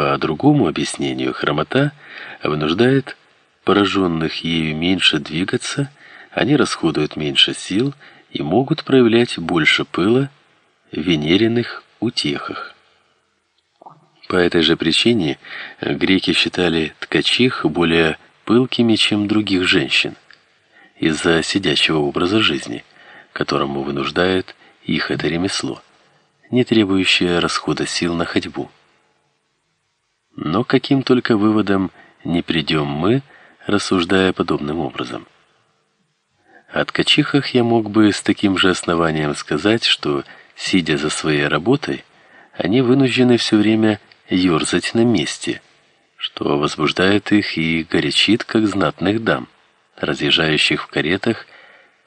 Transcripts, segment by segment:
По другому объяснению, хромота вынуждает пораженных ею меньше двигаться, они расходуют меньше сил и могут проявлять больше пыла в венериных утехах. По этой же причине греки считали ткачих более пылкими, чем других женщин, из-за сидячего образа жизни, которому вынуждает их это ремесло, не требующее расхода сил на ходьбу. Но каким только выводом не придем мы, рассуждая подобным образом. О ткачихах я мог бы с таким же основанием сказать, что, сидя за своей работой, они вынуждены все время ерзать на месте, что возбуждает их и горячит, как знатных дам, разъезжающих в каретах,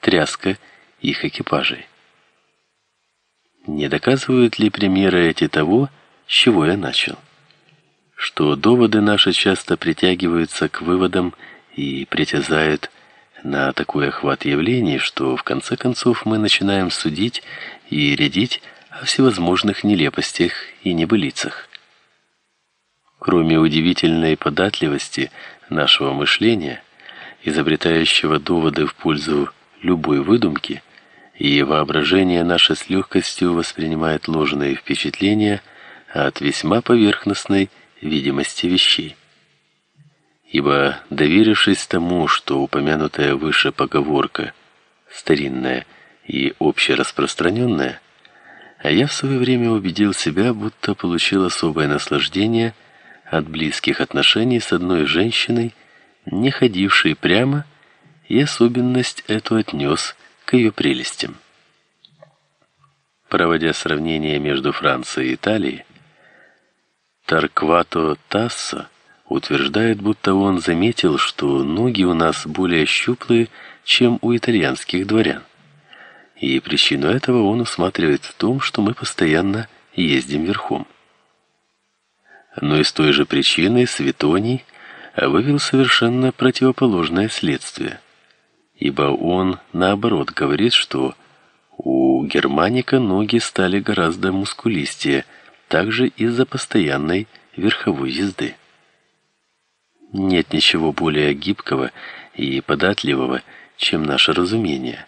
тряска их экипажей. Не доказывают ли примеры эти того, с чего я начал? Что доводы наши часто притягиваются к выводам и притязают на такой охват явлений, что в конце концов мы начинаем судить и рядить о всевозможных нелепостях и небылицах. Кроме удивительной податливости нашего мышления, изобретающего доводы в пользу любой выдумки, и воображение наше с легкостью воспринимает ложные впечатления от весьма поверхностной видимости вещей. Ибо, доверившись тому, что упомянутая выше поговорка старинная и общераспространенная, а я в свое время убедил себя, будто получил особое наслаждение – от близких отношений с одной женщиной, не ходившей прямо, и особенность эту отнес к ее прелестям. Проводя сравнение между Францией и Италией, Тарквато Тассо утверждает, будто он заметил, что ноги у нас более щуплые, чем у итальянских дворян. И причину этого он усматривает в том, что мы постоянно ездим верхом но из той же причины Светоний вывел совершенно противоположное следствие, ибо он наоборот говорит, что у германика ноги стали гораздо мускулистее, также из-за постоянной верховой езды. Нет ничего более гибкого и податливого, чем наше разумение.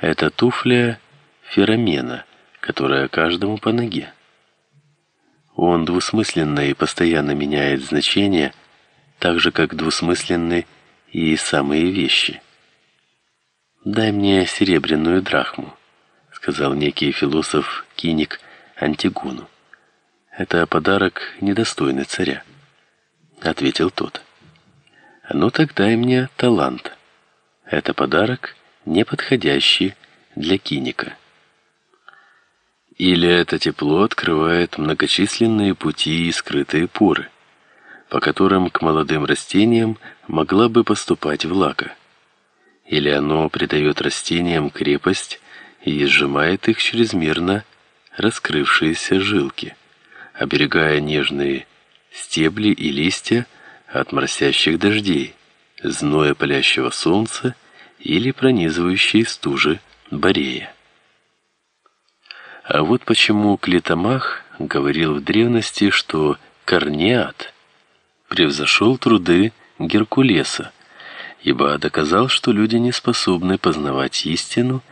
Это туфля феромена, которая каждому по ноге. Он двусмысленно и постоянно меняет значение, так же как двусмысленны и самые вещи. Дай мне серебряную драхму, сказал некий философ Киник Антигону. Это подарок недостойный царя, ответил тот. Ну тогда дай мне талант. Это подарок неподходящий для Киника. Или это тепло открывает многочисленные пути и скрытые поры, по которым к молодым растениям могла бы поступать влага. Или оно придает растениям крепость и сжимает их чрезмерно раскрывшиеся жилки, оберегая нежные стебли и листья от моросящих дождей, зноя палящего солнца или пронизывающей стужи борея. А вот почему Клитомах говорил в древности, что Корнеат превзошел труды Геркулеса, ибо доказал, что люди не способны познавать истину,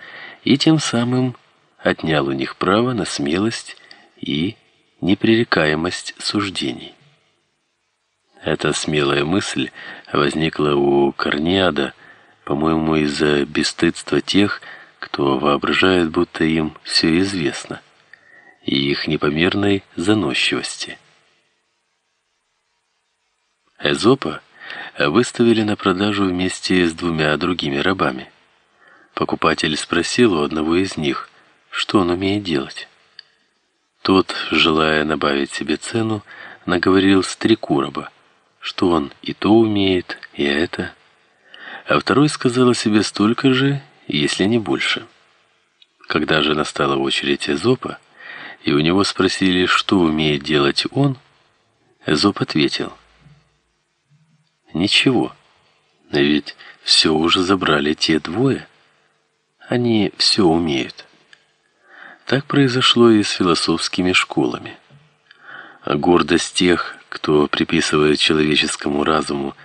и тем самым отнял у них право на смелость и непререкаемость суждений. Эта смелая мысль возникла у Корнеада, по-моему, из-за бесстыдства тех, кто воображает, будто им все известно, и их непомерной заносчивости. Эзопа выставили на продажу вместе с двумя другими рабами. Покупатель спросил у одного из них, что он умеет делать. Тот, желая набавить себе цену, наговорил старику раба, что он и то умеет, и это. А второй сказал о себе столько же если не больше. Когда же настала очередь Эзопа, и у него спросили, что умеет делать он, Эзоп ответил: "Ничего. Но ведь все уже забрали те двое. Они все умеют". Так произошло и с философскими школами. А гордость тех, кто приписывает человеческому разуму